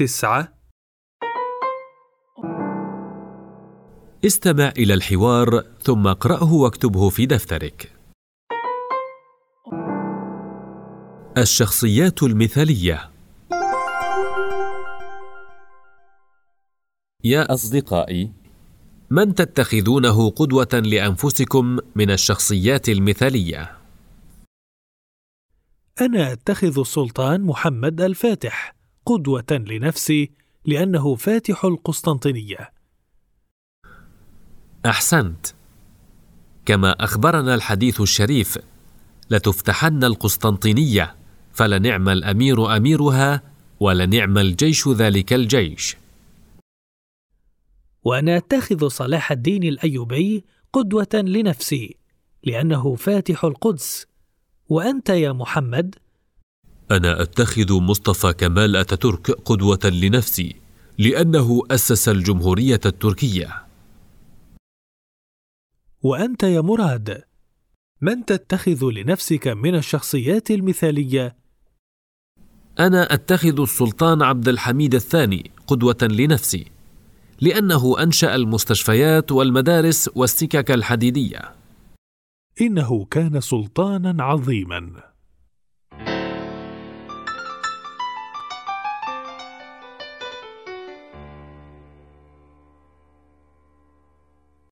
تسعة استمع إلى الحوار ثم اقرأه واكتبه في دفترك. الشخصيات المثالية يا أصدقائي، من تتخذونه قدوة لأنفسكم من الشخصيات المثالية؟ أنا أتخذ السلطان محمد الفاتح قدوة لنفسي لأنه فاتح القسطنطينية. أحسنت. كما أخبرنا الحديث الشريف: لتفتحن القسطنطينية فلنعم الأمير أميرها ولنعم الجيش ذلك الجيش. وأنا أتخذ صلاح الدين الأيوبي قدوة لنفسي لأنه فاتح القدس وأنت يا محمد أنا أتخذ مصطفى كمال أتاتورك قدوة لنفسي لأنه أسس الجمهورية التركية. وأنت يا مراد من تتخذ لنفسك من الشخصيات المثالية؟ أنا أتخذ السلطان عبد الحميد الثاني قدوة لنفسي لأنه أنشأ المستشفيات والمدارس والسكك الحديدية. إنه كان سلطانا عظيما